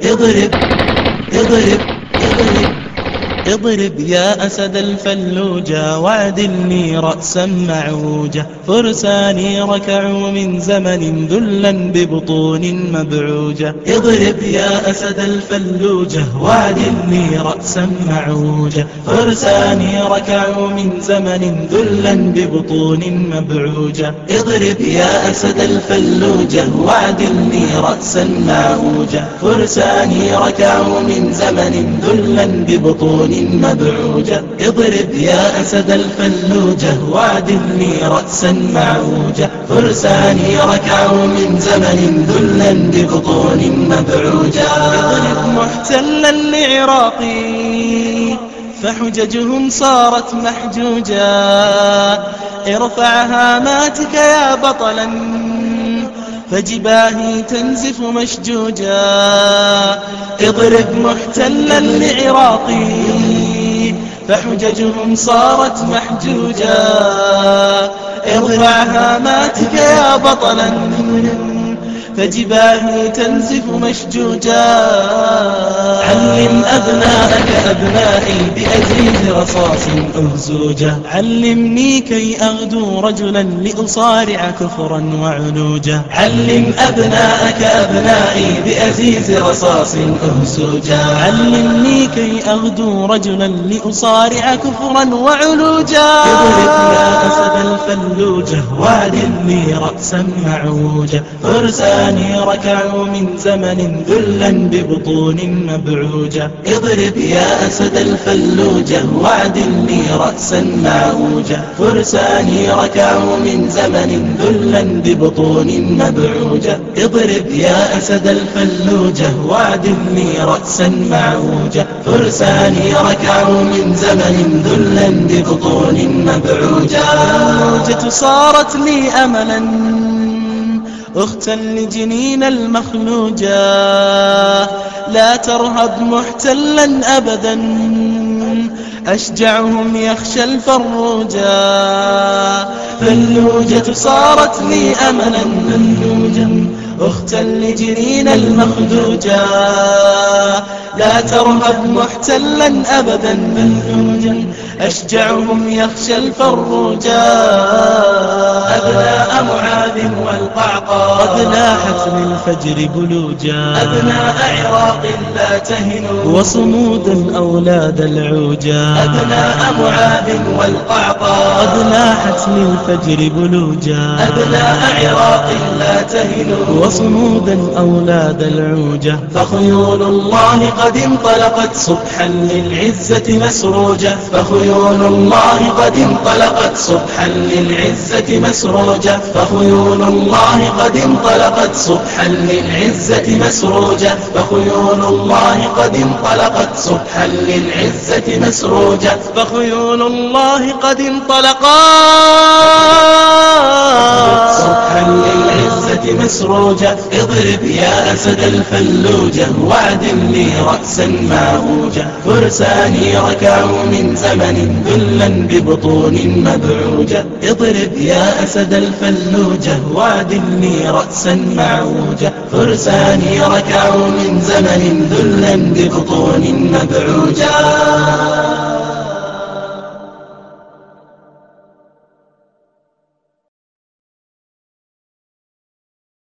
اضرب اضرب اضرب اضرب يا أسد الفلوجة وعدلني رأسا معوجة فرساني ركعوا من زمن ذلا ببطون مبعوجة اضرب يا أسد الفلوجة وعدلني رأسا معوجة فرساني ركعوا من زمن ذلا ببطون مبعوجة اضرب يا أسد الفلوجة وعدلني رأسا معوجة فرساني ركعوا من زمن ذلا ببطون مبعوجة. اضرب يا أسد الفلوجة وعدلني رأسا معوجة. فرساني ركعوا من زمن ذلا ببطون مبعوجة. اضرب محتلا لعراقي فحججهم صارت محجوجة. ارفع هاماتك يا بطلا فجباهي تنزف مشجوجا اضرب محتلا لعراقي. فحججهم صارت محجوجا ارفع هاماتك يا بطلا. فجباهي تنزف مشجوجا. علم أبناءك أبنائي بأزيز رصاص أهزوجة علمني كي أغدو رجلا لأصارع كفرا وعنوجا علم أبناءك أبنائي بأزيز رصاص أهزوجة علمني كي أغدو رجلا لأصارع كفرا وعلوجا. يا أسد الفلوجة وعدلني رأسا معوجة فرسان الثاني ركعوا من زمن ذلا ببطون مبعوجة. اضرب يا أسد الفلوجة وعدلني رأسا معوجة. فرساني ركعوا من زمن ذلا ببطون مبعوجة. اضرب يا أسد الفلوجة وعدلني رأسا معوجة. فرساني ركعوا من زمن ذلا ببطون مبعوجة. صارت لي أملا. أختا لجنين المخلوجة لا ترهب محتلا أبدا. أشجعهم يخشى الفروجا فاللوجة صارت لي أملا. فاللوجة أختا لجنين المخدوجا لا ترهب محتلا أبدا. فاللوجة أشجعهم يخشى الفروجا أبناء معاذ والقعقاع. قد لاحت للفجر بلوجا. أبناء عراق لا تهنوا. وصمودا أولاد العوجا. أبناء معاذ والقعقاع. قد لاحت للفجر بلوجا. أبناء عراق لا تهنوا. وصمودا أولاد العوجة فخيول الله قد انطلقت صبحا للعزة مسروجة فخيول الله قد انطلقت صبحا للعزة مسروجة فخيول الله قد انطلقت صبحا للعزة مسروجة فخيول الله قد انطلقت صبحا للعزة مسروجة فخيول الله قد انطلقت صبحا للعزة مسروجة اضرب يا أسد الفلوجة وعدلني رأسا معوجة فرساني ركعوا من زمن ذلا ببطون مبعوجة. اضرب يا أسد الفلوجة وعدلني رأسا معوجة. فرساني ركعوا من زمن ذلا ببطون مبعوجة.